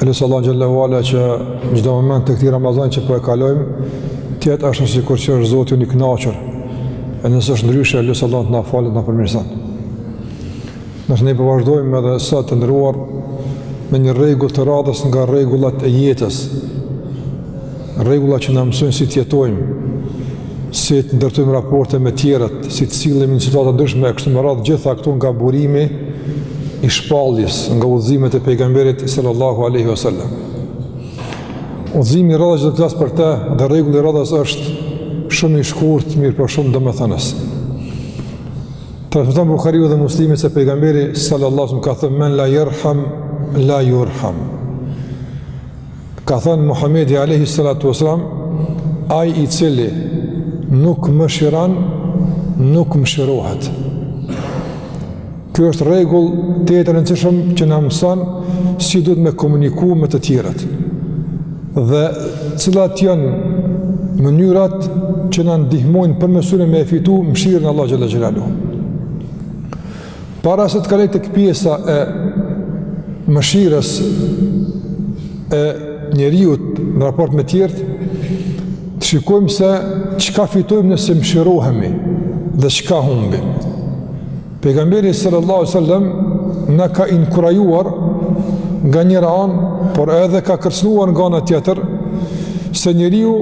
E lus Allahun xhelle ue ala që çdo moment të këtij Ramazan që po e kalojmë, t'jetë ashtu sikur që është Zoti ynë i kënaqur, e nëse është ndryshe e lus Allahun të na falë e t'na përmirëson. Nëse ne po vazhdojmë edhe sot të nderuar me një rregull të radhës nga rregullat e jetës, Rregulla që na mësojnë si të jetojmë, si të ndërtojmë raporte me tjerët, si të sillemi në situata të ndryshme, kështu me radhë gjitha këto nga burimi i shpalljes nga udhëzimet e pejgamberit sallallahu alaihi wasallam. Udhëzimi i radhës do të flas për të, dhe rregulli i radhës është shumë i shkurt, mirëpo shumë domethënës. Transmeton Buhariu dhe Muslimi se pejgamberi sallallahu alaihi wasallam ka thënë men la yerham la yurham. Ka thënë Muhamedi alayhi salatu wasalam, ai i cili nuk mëshiron, nuk mëshirohet. Kjo është rregull tejet e rëndësishme që na mëson si duhet me komuniku me të tjerët. Dhe cilat janë mënyrat që na ndihmojnë për me synu me fitu mëshirën e Allahut xhelle xhelaluhu. Para se të kaloj tek pjesa e mëshirës e njeriut në raport me tjerët, të shikojmë se çka fitojmë nëse mëshirohemi dhe çka humbim. Pejgamberi sallallahu alajhi wasallam na ka inkurajuar nga njëra anë, por edhe ka kërcënuar nga ana tjetër se njeriu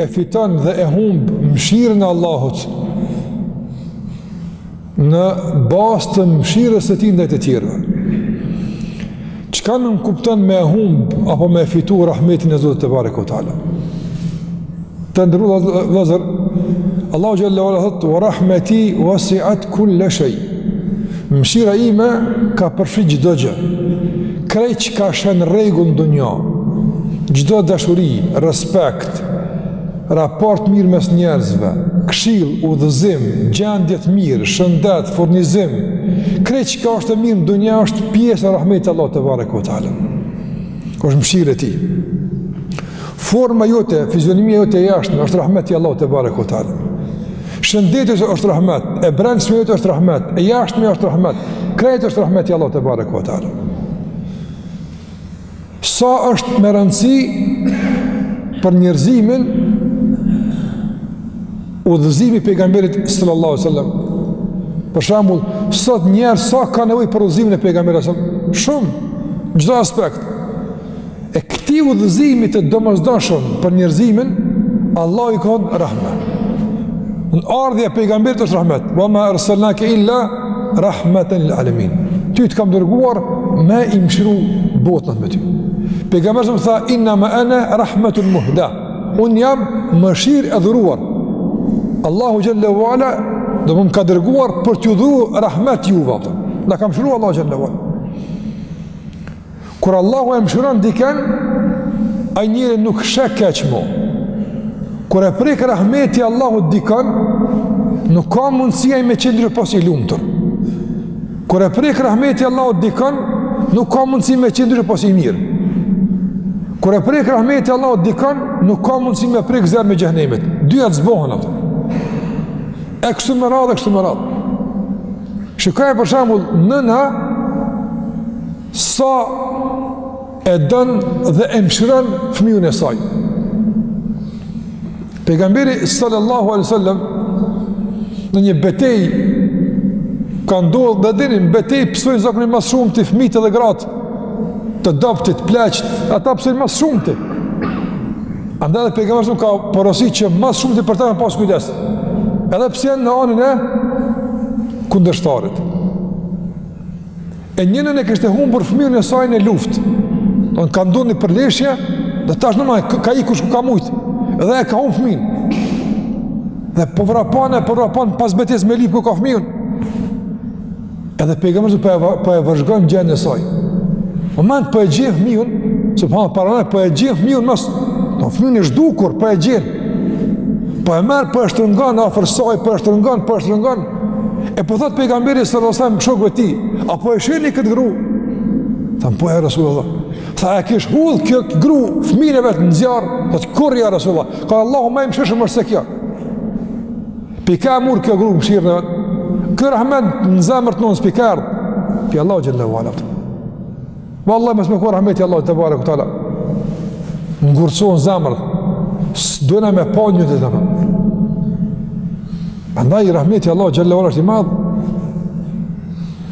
e fiton dhe e humb mëshirën e Allahut në bazë të mëshirës së tij ndaj të tjerëve. Çka nënkupton me e humb apo me fitu rahmetin e Zotit tebareke ue teala. Të nderuar vëllezër, Allahu xhelle ue ala thot wa rahmeti wasi'at kulle shay. Mëshira ime ka përfshirë çdo gjë. Krejt çka sheh në rregull në dunja. Çdo dashuri, respekt, Raport mirë mes njerëzve, këshill, udhëzim, gjendje të mirë, shëndet, furnizim, krejt çka është e mirë në dunja është pjesë e rahmetit të Allahut tebareke ue teala. Është mëshirë e tij. Forma jote, fizionomia jote e jashtme është rahmet i Allahut tebareke ue teala. Shëndeti është rahmet, e brendshmja jote është rahmet, e jashtmja është rahmet. Krejt është rahmet i Allahut tebareke ue teala. Sa është me rëndësi për njerëzimin udhëzimi i pejgamberit sallallahu alaihi wasallam. Për shembull, sot njerëz sa kanë nevojë për udhëzimin e pejgamberit sallallahu Shumë, në çdo aspekt. E këtij udhëzimi të domosdoshëm për njerëzimin, Allahu i ka thënë rahmet. Ardhja e pejgamberit është rahmet. Wa ma arsalnaka illa rahmatan lil alamin. Ty të kam dërguar me i mëshiru botnat me ty. Pejgamberi sa tha inna ma ana rahmatun muhda. Un jam mëshirë e dhuruar. Allahu xhelle ue ala do më ka dërguar për t'ju dhuru rahmet juve. Na ka mëshiruar Allahu xhelle ue ala. Kur Allahu e mëshiron dikën, ai njeri nuk sheh keq më. Kur e prek rahmeti i Allahut dikën, nuk ka mundësi ai me qenë ndrysh pos i lumtur. Kur e prek rahmeti i Allahut dikën, nuk ka mundësi me qenë ndrysh pos i mirë. Kur e prek rahmeti i Allahut dikën, nuk ka mundësi me prek zjarrmi i xhehenemit. Dy atë zbohen ato. E kështu me radhë, e kështu me radhë. Shikoje për shembull nëna sa e don dhe e mëshiron fëmijën e saj. Pejgamberi sallallahu alaihi wasallam në një betejë ka ndodhur dhe e dini në betejë pësojnë zakonisht ma së shumti fëmijët dhe gratë të dobtit, pleqt, ata pësojnë ma së shumti. Andaj dhe pejgamberi sa ka porositur që ma së shumti për ta me pas kujdes. Edhe pse janë në anën e kundërshtarit. E një nënë e kishte humbur fëmijën e saj në luft. Në ka ndodh një përleshje, dhe tash normal, ka ik kush ku ka mujtë. Edhe e ka humbë fëmijën. Dhe po vrapan e po vrapan pas betejës me lyp ku ka fëmijën. Edhe pejgamberi po e po e vëzhgon gjendjen e saj. Moment po e gjen fëmijën, subhanallah po e gjen fëmijën mos do fëmijën e zhdukur po e gjen. Po e merr po e shtrëngon afër saj, po e shtrëngon, po e shtrëngon. E po thot pejgamberi sallallahu alajhi wasallam shokëve të tij, a po e shihni këtë gru? Thanë po ja rasulullah. Tha e kish hudh kjo gru fëmijën e vet në zjarr, po thot kurrë ja rasulullah. Tha Allahu më i mëshirshëm është se kjo. Pi ka e mur kjo gru mëshirën e vet? Kjo rahmet në zemër të nënës pi ka ardh? Pi Allahut xhelle ue ala. Vallahi mos me kon rahmeti i Allahut tebareke ue teala, na ngurtësohen zemrat. S'dona me pa njerëz. Andaj rahmeti i Allahut xhelle ue ala është i madh.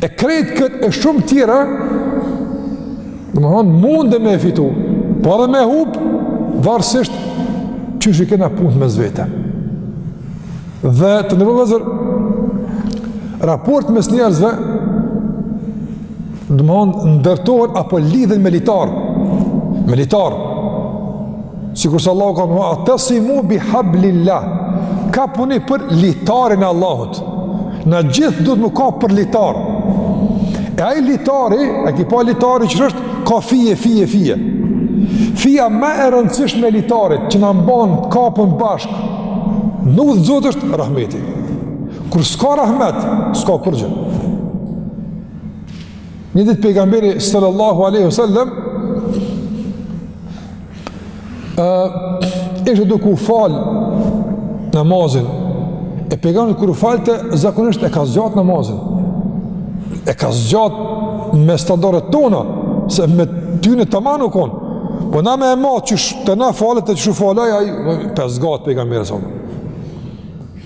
E krejt këtë e shumë tjera Domethënë, mundet me e fitu, po edhe me hup, varësisht qysh i kena punët me Zotin. Dhe të nderuar vëllezër, raportet mes njerëzve, domethënë, ndërtohen apo lidhen me litarë, me litarë, Sikurse Allahu ka përmen, atesimu bi hablillah, kapuni për litarin e Allahut. Na gjithë duhet me u kap për litar. E ai litari, e ki pa litari qysh është, ka fije, fije, fije. Fija më e rëndësishme e litarit, që na mban kapun bashkë, n'udhë të Zotit është rahmeti. Kur s'ka rahmet, s'ka kurgjë. Një ditë pejgamberi sallallahu alaihi wasallam ë ishte duke u fal namazin. E pejgamberi kur u falte zakonisht e ka zgjat namazin. E ka zgjat me standardet tona se me tyne taman u kon. Po na me e matë qysh na falet e qysh u fal ai, e pas zgjat pejgamberi sa.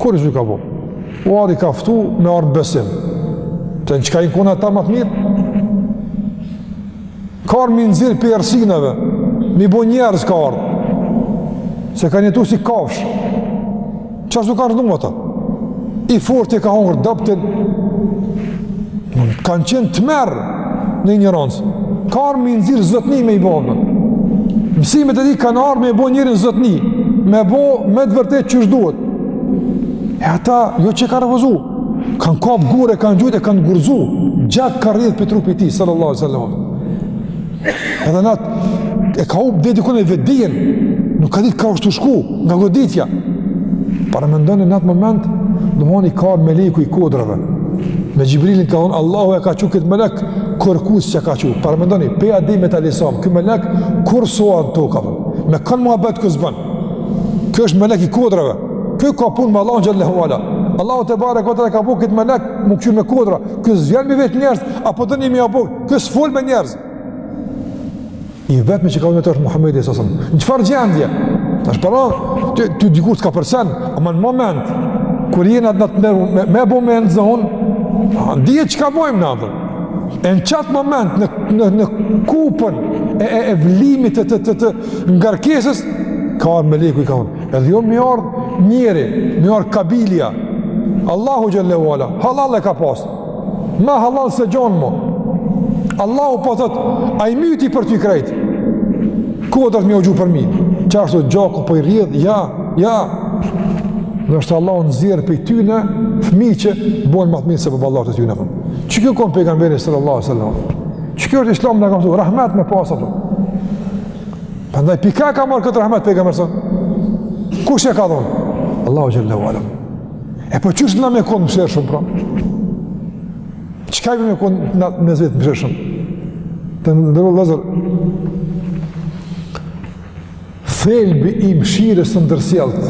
Kurgjë s'u ka bo. U ardh i ka ftu me ardh në besim. Të në çka i kona ta ma të mirë? Ka ardh m'i nxirr prej errësinave, m'i bo njerëz ka ardh. Se kanë jetu si kafshë. Qashtu kanë rëndom ata. I forti e ka hongër t'dobtin. Kanë qenë tmerr. në injorancë. Ka ardh m'i nxirr zotni me i bo. Mësimet e tij kanë ardh me e bo njerin zotni, me e bo me të vërtetë qysh duhet. E ata, jo që e kanë refuzu, kanë kapë gurë, e kanë gjujtë e kanë gurëzu, gjak ka rrjedhë prej trupit tij, sallallahu alaihi sallam. Edhe n'atë, e ka hupë edhe dikur e vetëdijen, nuk ka ditë kah është tu shku, Nga goditja, paramendoni në atë moment, domethon ka meleku i kodrave, me Xhibrilin ka thonë, Allahu e ka çu këtë melek, kurkujt s'ja ka çu, paramendoni, prej Ademit alaihi selam, këtë melek, kur soa në toka, me kanë muhabet ky s'bon, ky është melek i kodrave, ky ka punë me Allahun xhelle ue ala, Allahu tebareke e ka bo këtë melek, me kqyr me kodra, ky s'vjen me vetë njerëz, apo të një mi apo, ky s'fol me njerëz, I vetmi që ka kon me të është Muhammedi sasëm. Në çfarë gjendje? Tash para, ty, ty dikur s'ka përsen, ama në moment, kur jena na në tmerr, me, me bo me na zonë, a dihet çka bojmë na atëherë. E në qatë moment, në, në, në kupën e, e, e vlimit të, të, të, të ngarkesës, ka ardh meleku i ka thonë. Edhe jo me ardh njeri, me ardh kabilja, Allahu xhelle ue ala, hallall e ka pasë. Ma hallall se gjonë mo. Allahu po thot, a i myti për ty krejt. Ku o të të mjë gju për mi? Qashtu gjaku po i rrjedh. Ja, ja. Ndoshta Allahu nxirr prej tyne fmi që bojnë ma të mirë se baballarët e tyne fëmë. Qeky u kon pejgamberi sallallahu sallam. Qeky është islami na ka mësu rahmet me pasë ato. Përndaj, prej kah e ka marrë këtë rahmet pejgamberi sallallahu? Kush ja ka dhonë? Allahu xhelle ue ala. E po qysh na me konë mëshirshëm, pra? Çka me konë na mes vete mëshirshëm? Të nderuar vllezër, thelbi i mëshirës së ndërsjellët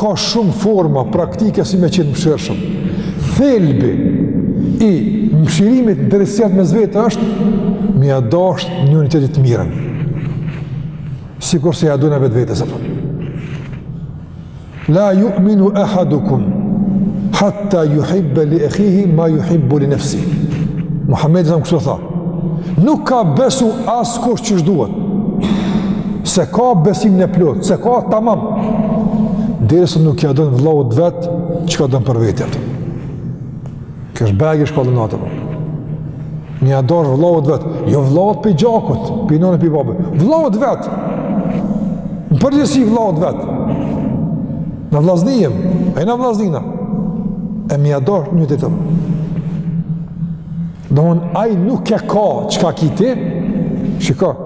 ka shumë forma praktike si me qenë mëshirshëm. Thelbi i mëshirimit ndërsjellët mes vete është me ia dash njëri tjetrit të mirën. Sikurse ia dojna vetvetes apo. La yu'minu ahadukum hatta yuhibba li akhihi ma yuhibbu li nafsihi. Muhamedi s.a.s. kështu tha. Nuk ka besu askush qysh duhet. S'e ka besimin e plotë, s'e ka tamam. Derisa nuk ja don vëllaut vet çka don për veten. Kështë beg i shkollë në atë për. Një adarë vëllaut vetë, jo vëllaut për gjakut, për nënë për babë, vëllaut vetë, në përgjësi vëllaut vetë, në vlaznijem, e në vlaznina, e mi adarë një të të për. Dohon, aj nuk e ka që ka kiti, që ka,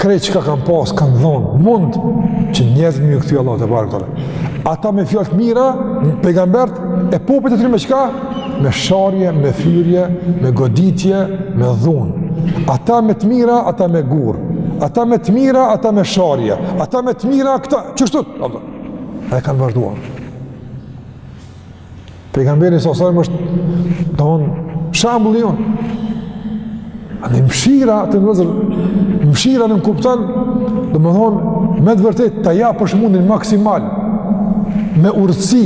Krejt çka kanë pasë, kanë dhonë, mund që njerëzit me ju kthy Allahut tebareke ve teala. Ata me fjalë të mira, pejgamberët, e popujt e tyre me çka? Me sharje, me fyrje, me goditje, me dhunë. Ata me të mira, ata me gurë. Ata me të mira, ata me sharje. Ata me të mira, këta, qështu. Ata e kanë vazhduar. Pejgamberi s.a.s. është domethon shembulli jonë. Andaj mshira, të nderuar vllezër, mshira nënkupton, domethon me të vërtet ta japësh mundin maksimal me urtësi,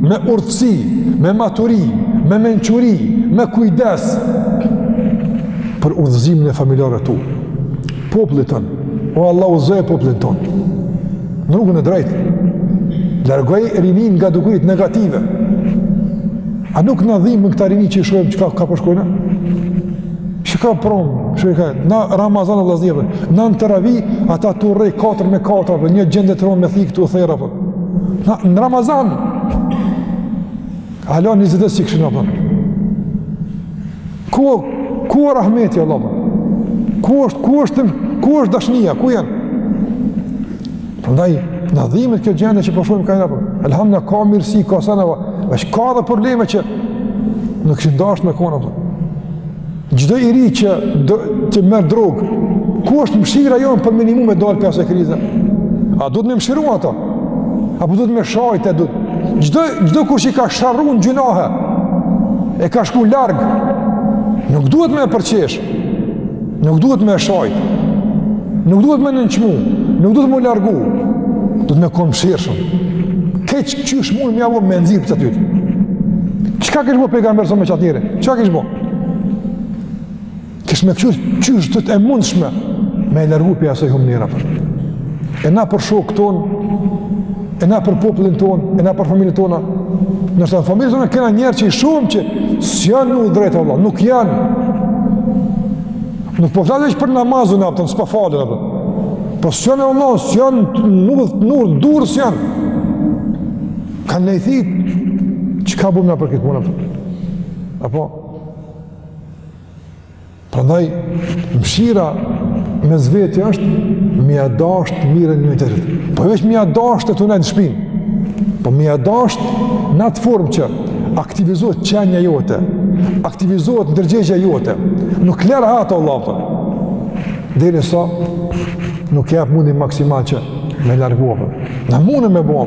me urtësi, me maturi, me mençuri, me kujdes për udhëzimin e familjarëve tu. Popullit ton. O Allah udhëzoje popullin ton. Në rrugën e drejtë. Largoje rinin nga dukuritë negative. A nuk na dhimben këta rini që i shohim çka ka po shkojnë? Shiko prom, shiko na Ramazan vllezër, na në teravi ata tu u rreh 4 me 4 apo një gjendje të rëndë me thika tu u ther apo. Na në Ramazan. Alo 20 sik shna apo. Ku ku është rahmeti Allah? Ku është ku është ku është dashnia? Ku janë? Prandaj na dhimbet kjo gjendje që po shohim këtu apo. Elhamdulilah ka mirësi, ka sene, veç ka edhe probleme që nuk ishin dasht me konë, apo. Çdo i ri që, do, që merr drogë, ku është mshira jonë për me i ndihmu me dalë prej asaj krize? A duhet me mshiru ato? Apo duhet me shajt e duhet. Çdo, çdokush që ka sharru në gjynahe, e ka shku larg, nuk duhet me e përqesh, nuk duhet me e shajt, nuk duhet me nënçmu, nuk duhet me e largu, duhet me konë mshirshëm. Kqyr qysh mun m'ja bo me nxjerrë prej atyhit. Çka kish bo Pejgamberi a.s. me qat njeri? Çka kish bo? Kish me këqyrë qysh t'jetë e mundshme me e largu prej asaj humnere, a po. E na për shokë tonë, e na për popullin tonë, e na për familje tona. Ndoshta në familje tona kena njerëz që, shumë që s'janë n'udhë t'drejtë, vlla, nuk janë. Nuk po flas veç për namazin, a kupton, s'po falen, a kupton. Po s'janë, vlla, s'janë nuk, nuk, durë s'janë. Kanë lajthit, çka bëmë na për këtë punë, a kupton. Apo? Prandaj mëshira mes veti është m'ia dasht t'mirën një-tjetrit. Po jo veç m'ia dasht e tu nejt n'shpi. Po m'ia dasht në atë formë që aktivizohet qenja jote, aktivizohet ndërgjegja jote. Nuk lë rahat, vlla, a po. Derisa nuk e jep mundin maksimal që me largu. Na mun me bo.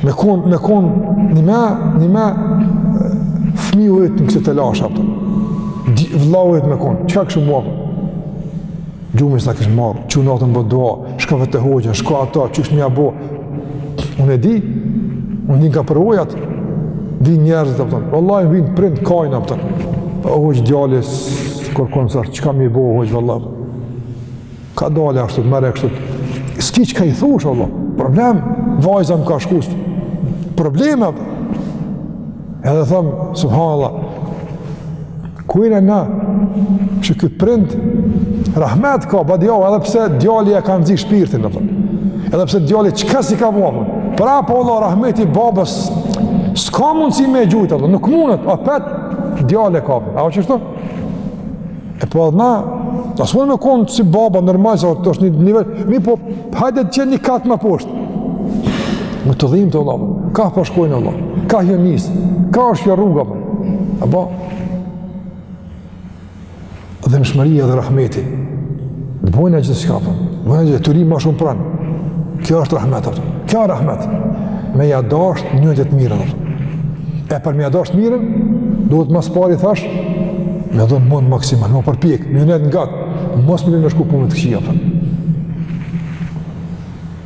Me konë, me konë, një me, një me, fmi u në këse të lasha, di, vla u me konë, që ka kështë mua, për? Gjumë i së ta kështë marë, që unë atëm bë doa, shka vëtë të hoqën, shka ata, që është mja bo, unë e di, unë di nga përvojat, di njerëzit, për tënë, vla u vinë prind kajna, për tënë, hoqë djallis, kërkonë sërë, që ka mi bo, hoqë vla, për Ka dalë ashtu, mërë e kështu. S'ki çka i thush, vlla. Problem, vajza më ka shku. Probleme, a po. Edhe thom, subhanallah, ku jena na, qeky prind rahmet ka, ba djau, edhe pse djali ia ka nxi shpirtin, a po. edhe pse djali çka s'i ka bo, prapë, vlla, rahmeti i babës, s'ka mundësi me gjujtë, nuk mundet, apet djalë e ka, a o qashtu? E po edhe na s'mun me konë si baba, normal, se është një nivel, mirëpo, hajde të qenë një kat ma poshtë. M'tu dhimtë, vlla, ka po shkojnë, vlla, ka jon nisë, ka është kjo rruga, a po. Po. a ba, dhimbshmëria dhe rahmeti, Të bojnë gjithçka, a po. Të bojnë e të rrimë ma shumë pranë. Kjo është rahmet, a kupton. Kjo është rahmet. Me ja dasht një-tjetrit të mirën, a kupton. E për me ja dasht t'mirën, duhet mas pari thash, me dhënë mund maksimal, m'u përpjek, me nejt ngat, mos me leju me shku n'punë t'këqija, a kupton.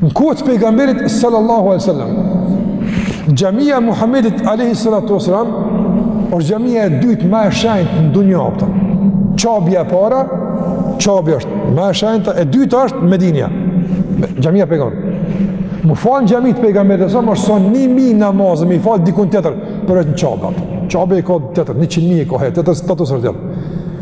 Në kohë të pejgamberit sallallahu alaihi wasallam, xhamia e Muhamedit alaihi salatu wasallam është xhamia e dytë ma e shenjtë në dunja opta. Qabja e para, Qabja është ma e shenjtë, e dyta është Medinja. Xhamia e pejgamberit. Me u fal në xhami të pejgamberit është sa 1000 namaze me i fal dikun tjetër, përveç në Qabe. Qabja ka tjetër 100.000 ka tjetër status është.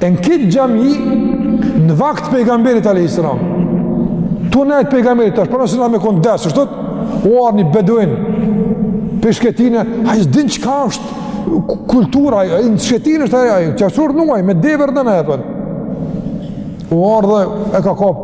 E në këtë xhami, në vakt të pejgamberit a.s. Tu nejtë pejgamberit, është përna si nga me konë desë, është tëtë, u ardh një beduin pi shkretine, ai s'din çka është kultura, ai në shkretinë është ai, që asur nuaj, me deve dhe në epër. U ardh edhe e ka kap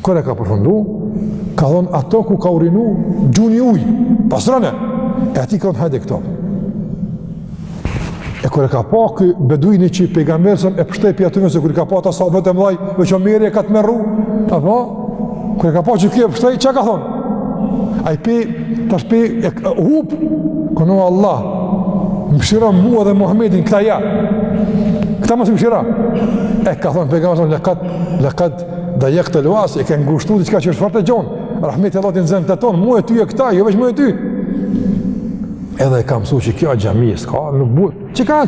Kur e ka përfundu, ka thonë aty ku ka urinu, gjuni uj, pastrone, e atij ka thonë hajde këtu. E kur e ka pa ky beduini që pejgamberi a.s. e pshtoi pi atyne, se kur i ka pa ata sa vetë e mlaj, veç Omeri e ka tmerru, ta pa, kur e ka pa që ky e pshtoi, çka ka thonë? Ai pi, ta shpi, e, e hup, kënu Allah, mëshira mu dhe Muhammedin, këta ja, këta mos i mëshira, e ka thonë pejgamberi a.s., lekad, lekad, Dajekte uasian, e ke ngushtu diçka që është fort e gjon. Rahmeti i Allahut i zen të ton, mu e ty e këta, jo veç mu e ty. Edhe e ka mësu që kjo xhami s'ka, nuk bëhet. Qika,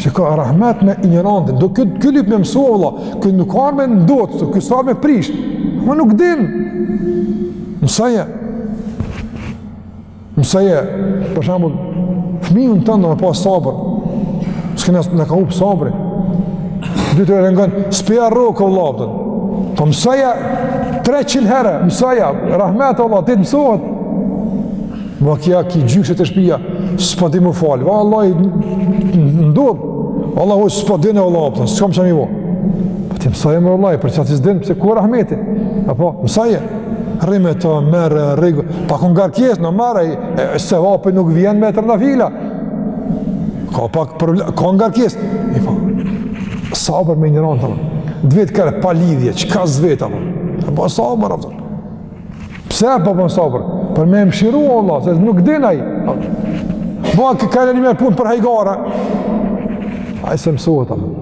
qika rahmet me injorantin, ky ky lyp me mësu valla, ky nuk ardh me ndot, ky s'ardh me prish. Ma nuk din. Mësoja. Mësoje, për shembull, fëmijën tond me pas sabër, s'ke nësë na ka hup sabri, dy të rëngën, s'po e rrok Allah, për po mësoje, 300 herë, mësoje, rahmet Allah, ditë mësohet, më kja ki gjyshen te shpija, s'po di m'u fal, vallah i ndodh, Allah ojë s'po di në Allah, për të s'kam që mi vo, për të mësoje më Allah, për që ai s'din, përse ku rahmeti, apo, mësoje, rime të merë, rëgë, Pak o ngarkesë, normal, sevapi nuk vjen me trëndafila. Ka pak problem, ka ngarkesë. I fa, po, sabër me injorantin. Dvet krejt pa lidhje, çka s'dvet, apo. Po, po sabër, apo. Pse po bon sabër? Për me e mëshiru, Allah, se nuk din ai. Po, ka kërë një me punë për hajgare. Ai s'e mësohet, apo.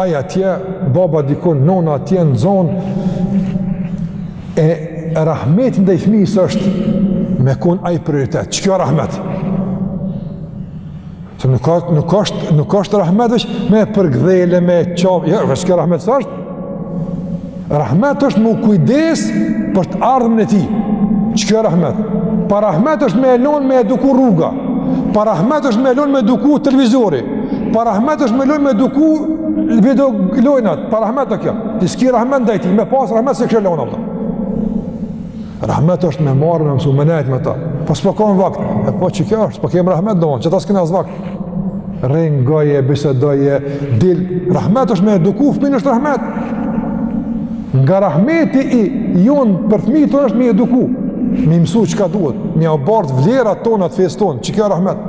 Ai atje, baba dikon, nona atje në zonë, e rahmeti ndaj fëmijës është me kon ai prioritet. Qikjo rahmet. Se nuk, nuk është, nuk është rahmet veç me e përgdhele, me e qaf. Jo, veç kjo rahmet s'është. Rahmet është me u kujdes për të ardhmen e tij. Qikjo rahmet. Pa rahmet është me e lon me eduku rruga. Pa rahmet është me e lon me eduku televizori. Pa rahmet është me e lon me eduku videolojnat. Pa rahmet o kjo. Ti s'ki rahmet ndaj tij, me pas rahmet s'e kishe lon ashtu. Rahmet është me marrë me mësu, me nejtë me ta. Po s'po kom vakt, e po qikjo është, s'po kem rahmet dhe na qeta s'kena as vakt. Rri ngoje, bisedoje, dil, rahmet është me e eduku fmijën, është rahmet. Nga rahmeti i jonë për fmijë tonë është me i eduku, me i mësu çka duhet, me ia bartë vlerat tona të fesë tonë, qikjo rahmet.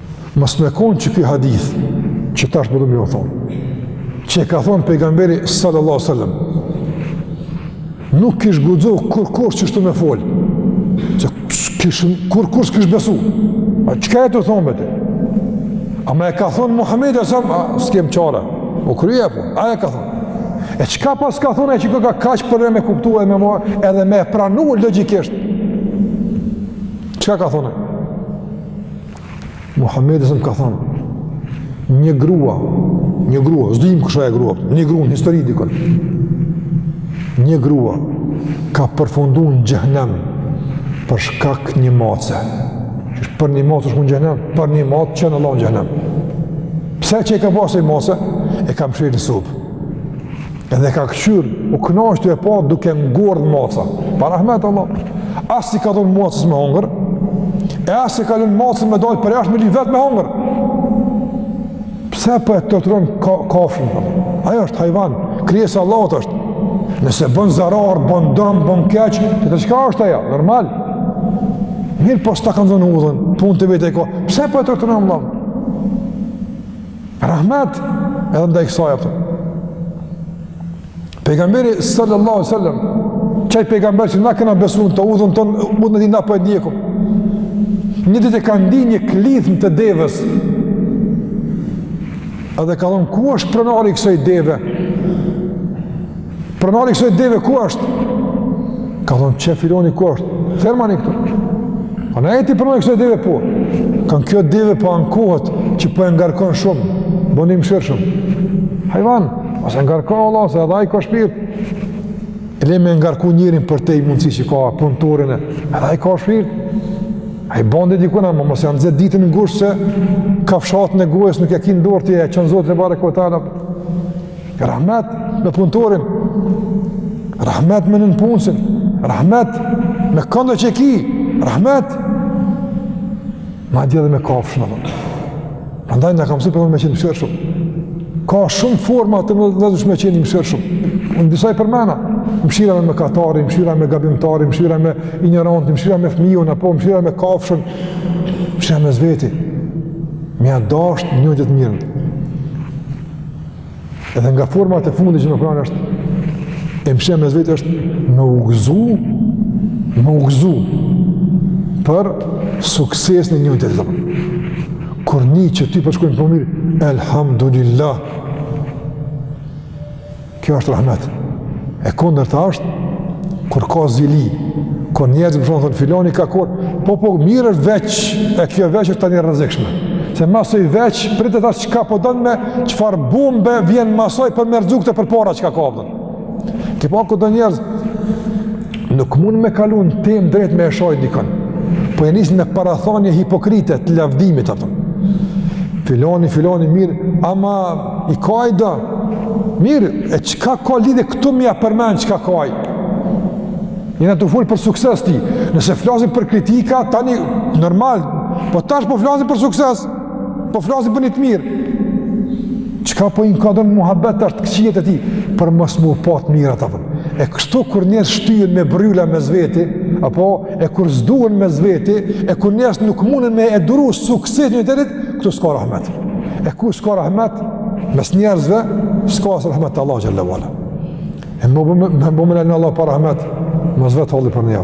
Mos me konë qiky hadith, që tash po du me jua thonë, që e ka thonë pejgamberi sallallahu sallam, nuk kish guxu kurkush qishtu me folë, se kurkush s'kish besu, a çka je tu thonë be ti? Ama e ka thonë Muhammed e sallam, a s'kem qare, u kry, po, a e ka thonë. E çka pas ka thonë e që koka kaq për me kuptu e me marrë, edhe me e pranu logjikisht, çka ka thonë e? Muhamedi sëmë ka thonë, një grua, një grua, s'e dimë kush o ajo grua, një grua në histori dikur, një grua ka përfundu në xhehnem për shkak një mace. Për një mace shkon në xhehnem, për një mace hin në xhehnem. Pse? Që e ka pasë një mace, e ka mshelë në sobë. Edhe e ka këqyr, u knaq tu e pa duke ngordh maca. Pa rahmet Allah. As s'i ka dhon macës me hongër, e as s'e ka lon macën me dal përjashtë me lyp vet me hongër. Pse po e torturon kafshën? Ai është hajvan, krijesë e Allahut është. Nëse bën zarar, bën dëm, bën keq, e çka është ajo? Normal. Mirëpo s'ta ka zonë udhën, punë të vet e ka. Pse po e torturon Allah? Rahmet edhe ndaj kësaj ato. Pejgamberi sallallahu alaihi wasallam, qaj pejgamber që na kena besu, në udhën, n'udhën e tij na po e ndjekim. Një ditë e ka ndi një klithmë të devës. Edhe ka thonë, ku është pronari kësoj deve? Pronari kësoj deve ku është? Ka thonë, qe filani ku është? Thirrmani këtu. A po je ti pronari kësoj deve po? Ka thonë kjo deve po ankohet që po e ngarkon shumë, pa mëshirë shumë. Hajvan, mos e ngarko Allah, se edhe ai ka shpirt. E lere me ngarku njerin përtej mundësive që ka punëtorin e, edhe ai ka shpirt. A i bande dikuna, mos ia nxini ditën në gushë se kafshatën e gojës nuk e ki n'dorë ti, e qënë zotë le bare këtala. Rahmet me punëtorin, rahmet me nënpunësin, rahmet me këndo që ki, rahmet madje edhe me kafshën, Allah. Prandaj... kam si përmën me qenë mëshirshëm. Ka shumë forma të mundshme me qenë i mëshirshëm. Unë disa i përmena, mëshira me mëkatarin, mëshira me gabimtarin, mëshira me injorantin, mëshira me fmiun, apo mëshira me kafshën, mëshira me vetin. Me ia dasht gjithë mirën. Edhe nga forma të fundit që në Kur'an është e mshira mes veti është me u gëzu, me u gëzu për sukses e njëjtjetrit. Kur nin që ty po t'shkojnë punët mirë, elhamdulillah, kjo është rahmet. E kundërta asht, kur ka zili, kur njerëzit më shumë thonë, filani ka kur, po po mirë është veç, e kjo veç është tanë e rrezikshme. Se mas asaj veç, prite tash çka po don me, çfarë bombe vjen mas asaj për me rrëzu këtë përpara çka ka thanë. Ki pa këta njerëz, nuk mund me kalu në temë drejt me e sha dikën, po e nisin me parathanje hipokrite të lavdimit, apo. Filani, filani, mirë, ama i ka ai do, mirë, e çka ka lidhje këtu me ia përmend çka ka ai? Jena tu fol për sukses tij, nëse flasim për kritika, tani normal, po tash po flasim për sukses, Po flasim për një të mirë. Çka po inkuadron muhabet tash të këqijat e tij, për mos me iu pa të mirat, apo. E kështu kur njerëz shtyhen me bërryla mes veti, apo e kur s'duhen mes veti, e kur njerëz nuk munden me e duru suksesin njëtjetrit, këtu s'ka rahmet. E ku s'ka rahmet, mes njerëzve, s'ka as rahmet të Allahut xhele ve ala. E me na lanë Allahu pa rahmet, mos vet halli për ne.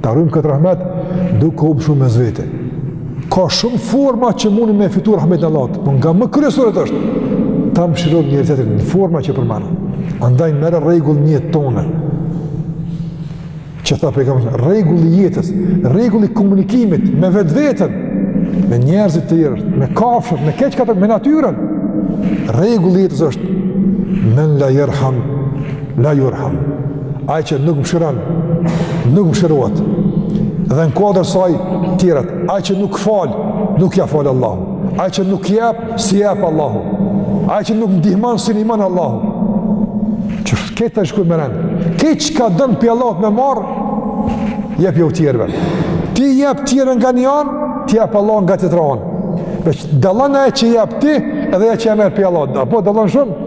Ta rujmë këtë rahmet duke u mëshiru mes veti. Ka shumë forma që mundi me fitu rahmetin e Allahut, por po nga më kryesoret është, ta mëshirojmë njëri-tjetrin në forma që përmenda. Andaj merre rregull në jetën tonë, që tha pejgamberi, rregull i jetës, rregull i komunikimit me vetveten, me njerëzit e tjerë, me kafshët, me gjithçka tjetër, me natyrën, rregull i jetës është, men la jerham, la jurham, Ai që nuk mëshiron, nuk mëshirohet. Dhe në kuadër saj tjerat, ai që nuk fal, nuk ja fal Allahu. Ai që nuk jep, s'i jep Allahu. Ai që nuk ndihmon, s'i ndihmon Allahu. Qikështu shko me rend. Krejt çka don prej Allahut me marrë, jepju tjerëve. Ti jep tjerëve nga një anë, t'i jep Allahu nga tjetra anë. Veç, dallon ajo që jep ti, edhe ajo që e merr prej Allahut. Apo, dallon shumë.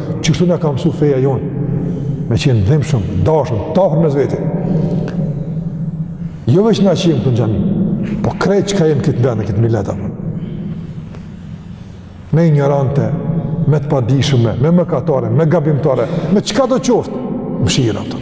Qikështu na ka mësu feja jonë, me qenë dhimbshëm, dashëm, t'afërt mes veti. Jo veç na që jemi këtu në xhami, po krejt çka jemi këtë vend, këtë milet a. Me injorantë, me të padijshëm, me mëkatarë, me gabimtarë, me çkado qoftë, mëshirë, apo.